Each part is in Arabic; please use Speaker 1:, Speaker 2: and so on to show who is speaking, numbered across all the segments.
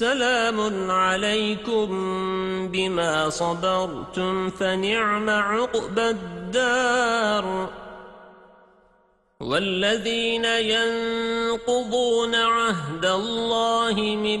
Speaker 1: سلام عليكم بما صبرتم فنعم عقب الدار. والذين ينقضون عهد الله من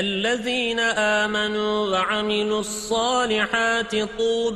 Speaker 1: الذين آمنوا وعملوا الصالحات طوبى